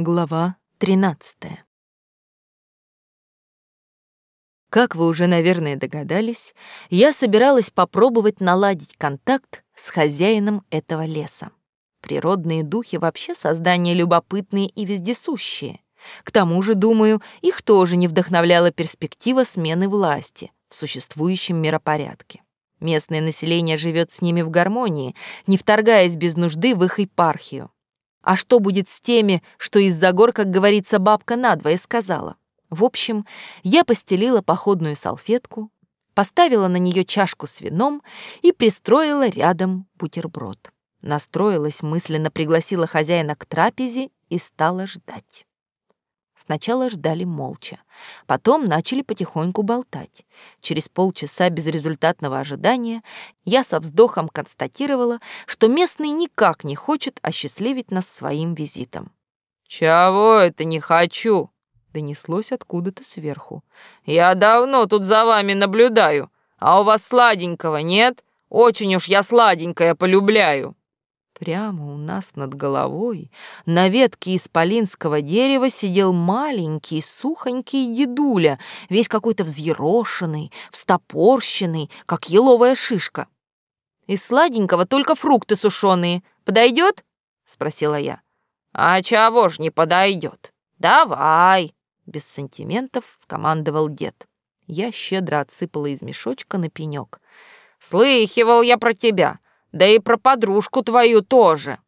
Глава 13. Как вы уже, наверное, догадались, я собиралась попробовать наладить контакт с хозяином этого леса. Природные духи вообще создания любопытные и вездесущие. К тому же, думаю, их тоже не вдохновляла перспектива смены власти в существующем миропорядке. Местное население живет с ними в гармонии, не вторгаясь без нужды в их епархию. А что будет с теми, что из-за гор, как говорится, бабка надвое сказала? В общем, я постелила походную салфетку, поставила на нее чашку с вином и пристроила рядом бутерброд. Настроилась, мысленно пригласила хозяина к трапезе и стала ждать. Сначала ждали молча, потом начали потихоньку болтать. Через полчаса безрезультатного ожидания я со вздохом констатировала, что местный никак не хочет осчастливить нас своим визитом. «Чего это не хочу?» — донеслось откуда-то сверху. «Я давно тут за вами наблюдаю, а у вас сладенького нет? Очень уж я сладенькое полюбляю». Прямо у нас над головой на ветке исполинского дерева сидел маленький, сухонький дедуля, весь какой-то взъерошенный, встопорщенный, как еловая шишка. «Из сладенького только фрукты сушеные. Подойдет?» — спросила я. «А чего ж не подойдет? Давай!» Без сантиментов скомандовал дед. Я щедро отсыпала из мешочка на пенек. «Слыхивал я про тебя да и про подружку твою тоже.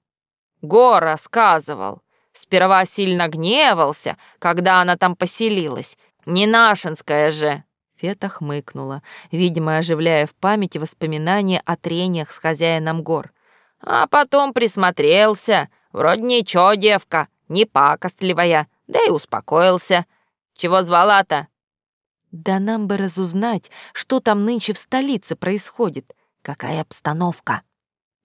Гор рассказывал. Сперва сильно гневался, когда она там поселилась. Не нашинская же. Фета хмыкнула, видимо, оживляя в памяти воспоминания о трениях с хозяином гор. А потом присмотрелся. Вроде ничего, девка, не пакостливая, да и успокоился. Чего звала-то? Да нам бы разузнать, что там нынче в столице происходит, какая обстановка.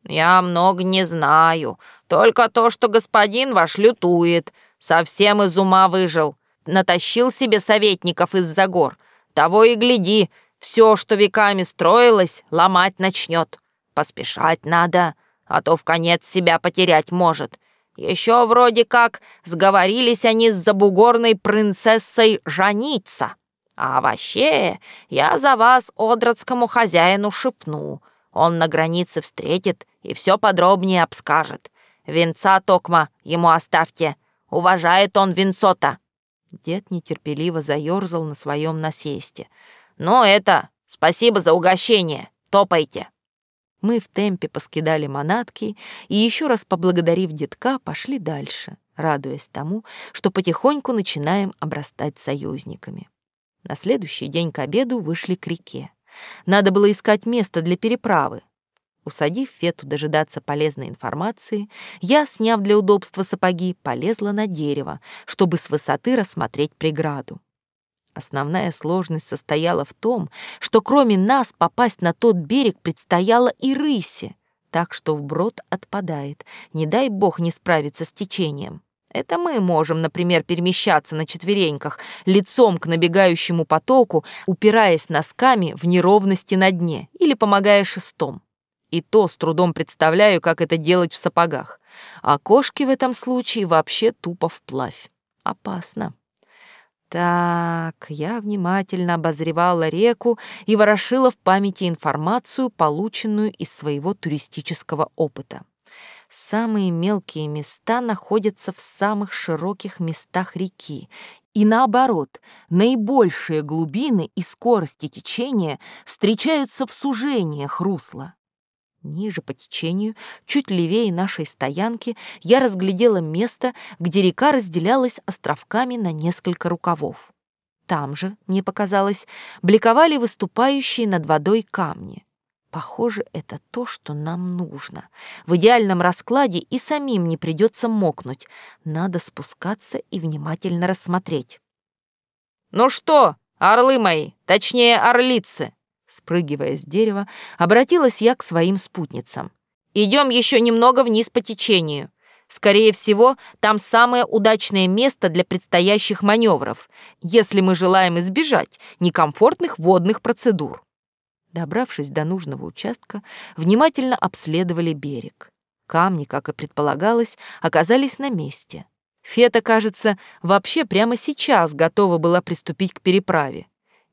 «Я много не знаю. Только то, что господин ваш лютует. Совсем из ума выжил. Натащил себе советников из-за гор. Того и гляди, все, что веками строилось, ломать начнет. Поспешать надо, а то в конец себя потерять может. Еще вроде как сговорились они с забугорной принцессой жениться. А вообще, я за вас одродскому хозяину шепну. Он на границе встретит и все подробнее обскажет. Венца Токма ему оставьте. Уважает он венцота». Дед нетерпеливо заерзал на своем насесте. «Ну это, спасибо за угощение. Топайте». Мы в темпе поскидали манатки и, еще раз поблагодарив детка, пошли дальше, радуясь тому, что потихоньку начинаем обрастать союзниками. На следующий день к обеду вышли к реке. Надо было искать место для переправы, Усадив Фету дожидаться полезной информации, я, сняв для удобства сапоги, полезла на дерево, чтобы с высоты рассмотреть преграду. Основная сложность состояла в том, что кроме нас попасть на тот берег предстояло и рысе, так что вброд отпадает, не дай бог не справиться с течением. Это мы можем, например, перемещаться на четвереньках, лицом к набегающему потоку, упираясь носками в неровности на дне или помогая шестом. И то с трудом представляю, как это делать в сапогах. А кошки в этом случае вообще тупо вплавь. Опасно. Так, я внимательно обозревала реку и ворошила в памяти информацию, полученную из своего туристического опыта. Самые мелкие места находятся в самых широких местах реки, и наоборот, наибольшие глубины и скорости течения встречаются в сужениях русла. Ниже по течению, чуть левее нашей стоянки, я разглядела место, где река разделялась островками на несколько рукавов. Там же, мне показалось, бликовали выступающие над водой камни. Похоже, это то, что нам нужно. В идеальном раскладе и самим не придется мокнуть. Надо спускаться и внимательно рассмотреть. «Ну что, орлы мои, точнее, орлицы!» Спрыгивая с дерева, обратилась я к своим спутницам. «Идем еще немного вниз по течению. Скорее всего, там самое удачное место для предстоящих маневров, если мы желаем избежать некомфортных водных процедур». Добравшись до нужного участка, внимательно обследовали берег. Камни, как и предполагалось, оказались на месте. Фета, кажется, вообще прямо сейчас готова была приступить к переправе.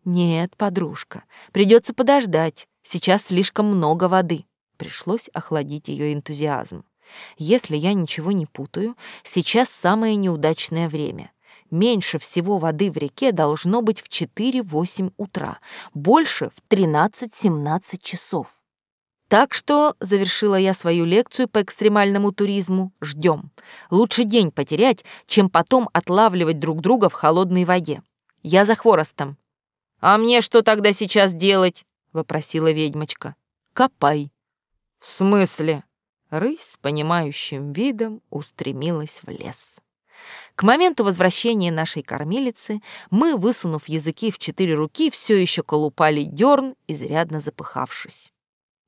Нет, подружка, придется подождать. Сейчас слишком много воды. Пришлось охладить ее энтузиазм. Если я ничего не путаю, сейчас самое неудачное время. Меньше всего воды в реке должно быть в 4-8 утра, больше в 13-17 часов. Так что, завершила я свою лекцию по экстремальному туризму, ждем. Лучше день потерять, чем потом отлавливать друг друга в холодной воде. Я за хворостом. «А мне что тогда сейчас делать?» — вопросила ведьмочка. «Копай». «В смысле?» Рысь с понимающим видом устремилась в лес. К моменту возвращения нашей кормилицы мы, высунув языки в четыре руки, все еще колупали дерн, изрядно запыхавшись.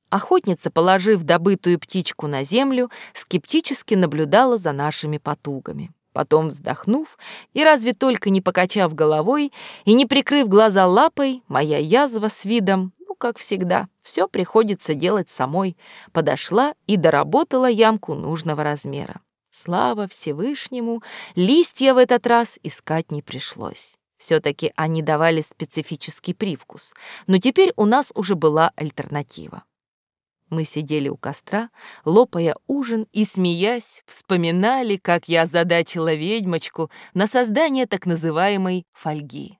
Охотница, положив добытую птичку на землю, скептически наблюдала за нашими потугами. Потом, вздохнув и разве только не покачав головой и не прикрыв глаза лапой, моя язва с видом, ну, как всегда, все приходится делать самой, подошла и доработала ямку нужного размера. Слава Всевышнему, листья в этот раз искать не пришлось. Все-таки они давали специфический привкус, но теперь у нас уже была альтернатива. Мы сидели у костра, лопая ужин и, смеясь, вспоминали, как я задачила ведьмочку на создание так называемой фольги.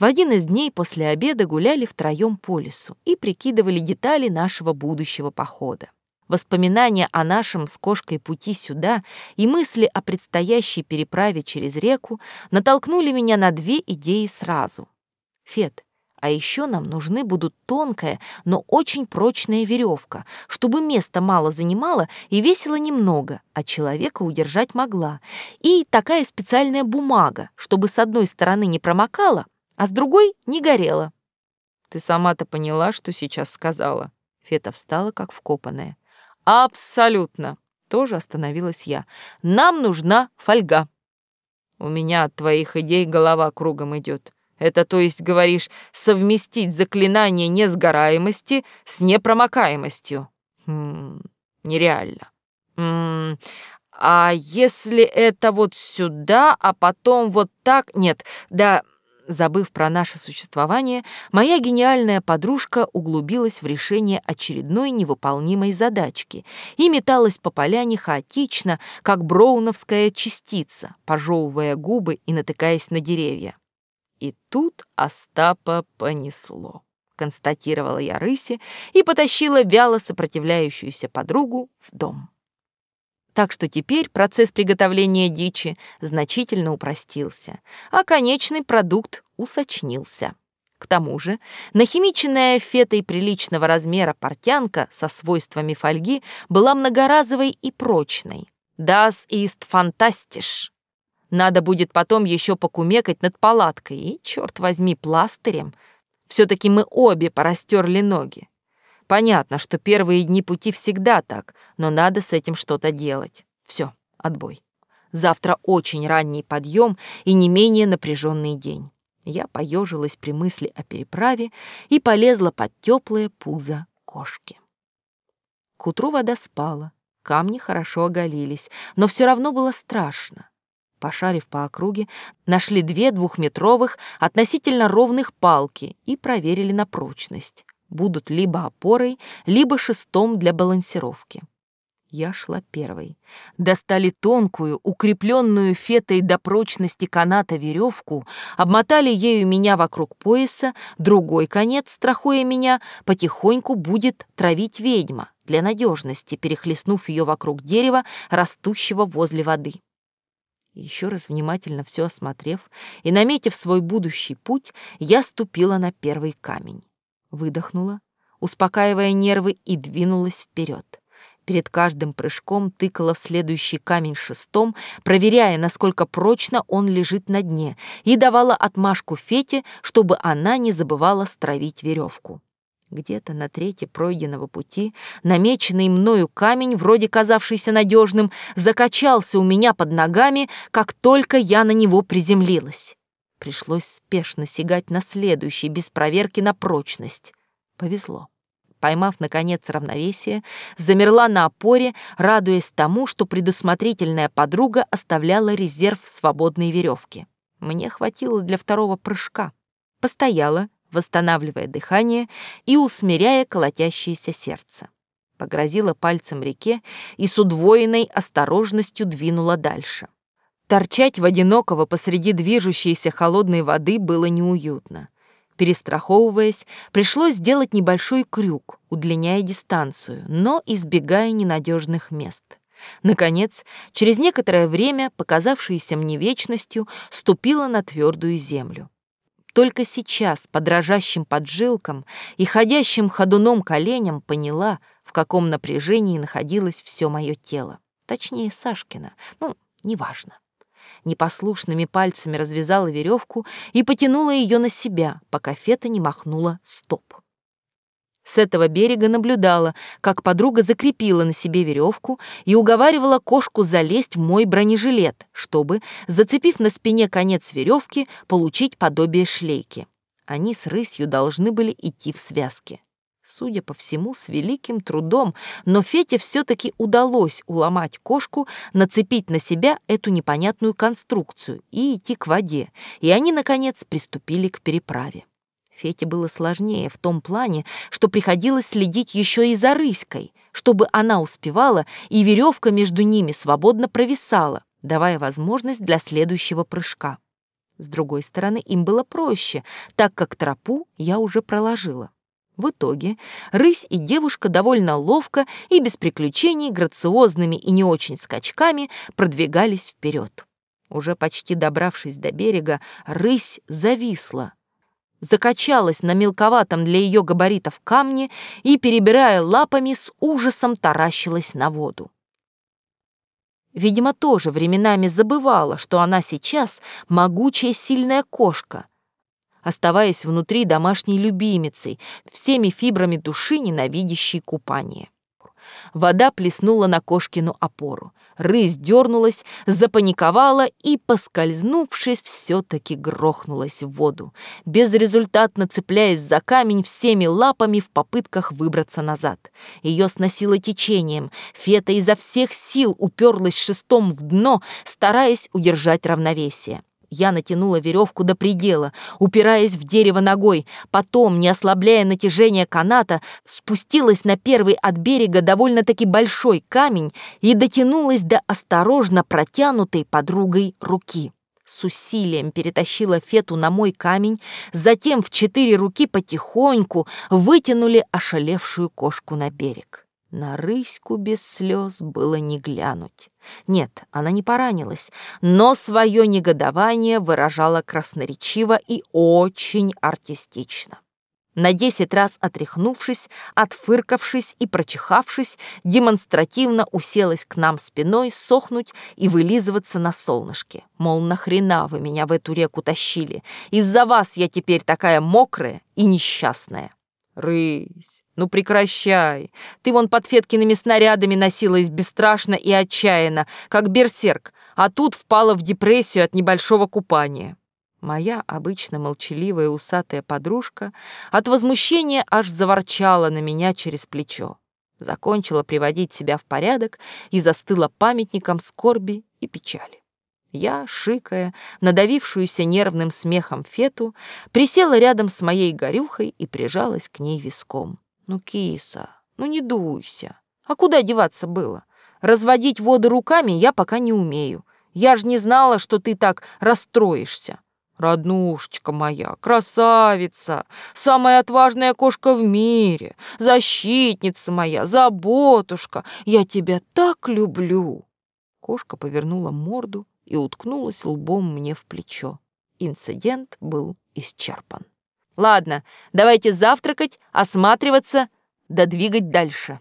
В один из дней после обеда гуляли втроем по лесу и прикидывали детали нашего будущего похода. Воспоминания о нашем с кошкой пути сюда и мысли о предстоящей переправе через реку натолкнули меня на две идеи сразу. «Фет, а еще нам нужны будут тонкая, но очень прочная веревка, чтобы места мало занимала и весила немного, а человека удержать могла. И такая специальная бумага, чтобы с одной стороны не промокала, а с другой не горела. Ты сама-то поняла, что сейчас сказала? Фета встала, как вкопанная. Абсолютно. Тоже остановилась я. Нам нужна фольга. У меня от твоих идей голова кругом идет. Это, то есть, говоришь, совместить заклинание несгораемости с непромокаемостью. Хм, нереально. М -м, а если это вот сюда, а потом вот так? Нет, да, забыв про наше существование, моя гениальная подружка углубилась в решение очередной невыполнимой задачки и металась по поляне хаотично, как броуновская частица, пожевывая губы и натыкаясь на деревья. И тут Остапа понесло, констатировала я рыси и потащила вяло сопротивляющуюся подругу в дом. Так что теперь процесс приготовления дичи значительно упростился, а конечный продукт усочнился. К тому же нахимиченная фетой приличного размера портянка со свойствами фольги была многоразовой и прочной. Das ist fantastisch. Надо будет потом еще покумекать над палаткой и, черт возьми, пластырем. Все-таки мы обе порастерли ноги. Понятно, что первые дни пути всегда так, но надо с этим что-то делать. Все, отбой. Завтра очень ранний подъем и не менее напряженный день. Я поежилась при мысли о переправе и полезла под теплое пузо кошки. К утру вода спала, камни хорошо оголились, но все равно было страшно. Пошарив по округе, нашли две двухметровых, относительно ровных палки и проверили на прочность. Будут либо опорой, либо шестом для балансировки. Я шла первой. Достали тонкую, укрепленную фетой до прочности каната веревку, обмотали ею меня вокруг пояса, другой конец, страхуя меня, потихоньку будет травить ведьма, для надежности перехлестнув ее вокруг дерева, растущего возле воды. Еще раз внимательно все осмотрев и наметив свой будущий путь, я ступила на первый камень. Выдохнула, успокаивая нервы, и двинулась вперед. Перед каждым прыжком тыкала в следующий камень шестом, проверяя, насколько прочно он лежит на дне, и давала отмашку Фете, чтобы она не забывала стравить веревку. Где-то на трети пройденного пути намеченный мною камень, вроде казавшийся надежным, закачался у меня под ногами, как только я на него приземлилась. Пришлось спешно сигать на следующий, без проверки на прочность. Повезло. Поймав, наконец, равновесие, замерла на опоре, радуясь тому, что предусмотрительная подруга оставляла резерв свободной веревки. Мне хватило для второго прыжка. Постояла, восстанавливая дыхание и усмиряя колотящееся сердце. Погрозила пальцем реке и с удвоенной осторожностью двинула дальше. Торчать в одинокого посреди движущейся холодной воды было неуютно. Перестраховываясь, пришлось сделать небольшой крюк, удлиняя дистанцию, но избегая ненадежных мест. Наконец, через некоторое время, показавшееся мне вечностью, ступила на твердую землю. Только сейчас, по дрожащим поджилкам и ходящим ходуном коленям, поняла, в каком напряжении находилось все мое тело. Точнее, Сашкина. Ну, неважно непослушными пальцами развязала веревку и потянула ее на себя, пока Фета не махнула «стоп». С этого берега наблюдала, как подруга закрепила на себе веревку и уговаривала кошку залезть в мой бронежилет, чтобы, зацепив на спине конец веревки, получить подобие шлейки. Они с рысью должны были идти в связке. Судя по всему, с великим трудом, но Фете все-таки удалось уломать кошку, нацепить на себя эту непонятную конструкцию и идти к воде, и они, наконец, приступили к переправе. Фете было сложнее в том плане, что приходилось следить еще и за рыськой, чтобы она успевала, и веревка между ними свободно провисала, давая возможность для следующего прыжка. С другой стороны, им было проще, так как тропу я уже проложила. В итоге рысь и девушка довольно ловко и без приключений, грациозными и не очень скачками продвигались вперед. Уже почти добравшись до берега, рысь зависла, закачалась на мелковатом для ее габаритов камне и, перебирая лапами, с ужасом таращилась на воду. Видимо, тоже временами забывала, что она сейчас могучая сильная кошка — оставаясь внутри домашней любимицей, всеми фибрами души ненавидящей купание. Вода плеснула на кошкину опору. Рысь дернулась, запаниковала и, поскользнувшись, все-таки грохнулась в воду, безрезультатно цепляясь за камень всеми лапами в попытках выбраться назад. Ее сносило течением. Фета изо всех сил уперлась шестом в дно, стараясь удержать равновесие. Я натянула веревку до предела, упираясь в дерево ногой, потом, не ослабляя натяжение каната, спустилась на первый от берега довольно-таки большой камень и дотянулась до осторожно протянутой подругой руки. С усилием перетащила Фету на мой камень, затем в четыре руки потихоньку вытянули ошалевшую кошку на берег. На рыську без слез было не глянуть. Нет, она не поранилась, но свое негодование выражала красноречиво и очень артистично. На десять раз отряхнувшись, отфыркавшись и прочихавшись, демонстративно уселась к нам спиной сохнуть и вылизываться на солнышке. Мол, нахрена вы меня в эту реку тащили? Из-за вас я теперь такая мокрая и несчастная. «Рысь, ну прекращай. Ты вон под Феткиными снарядами носилась бесстрашно и отчаянно, как берсерк, а тут впала в депрессию от небольшого купания». Моя обычно молчаливая усатая подружка от возмущения аж заворчала на меня через плечо. Закончила приводить себя в порядок и застыла памятником скорби и печали. Я, шикая, надавившуюся нервным смехом Фету, присела рядом с моей горюхой и прижалась к ней виском. «Ну, киса, ну не дуйся. А куда деваться было? Разводить воду руками я пока не умею. Я ж не знала, что ты так расстроишься». «Роднушечка моя, красавица, самая отважная кошка в мире, защитница моя, заботушка, я тебя так люблю!» Кошка повернула морду и уткнулась лбом мне в плечо. Инцидент был исчерпан. «Ладно, давайте завтракать, осматриваться, да двигать дальше».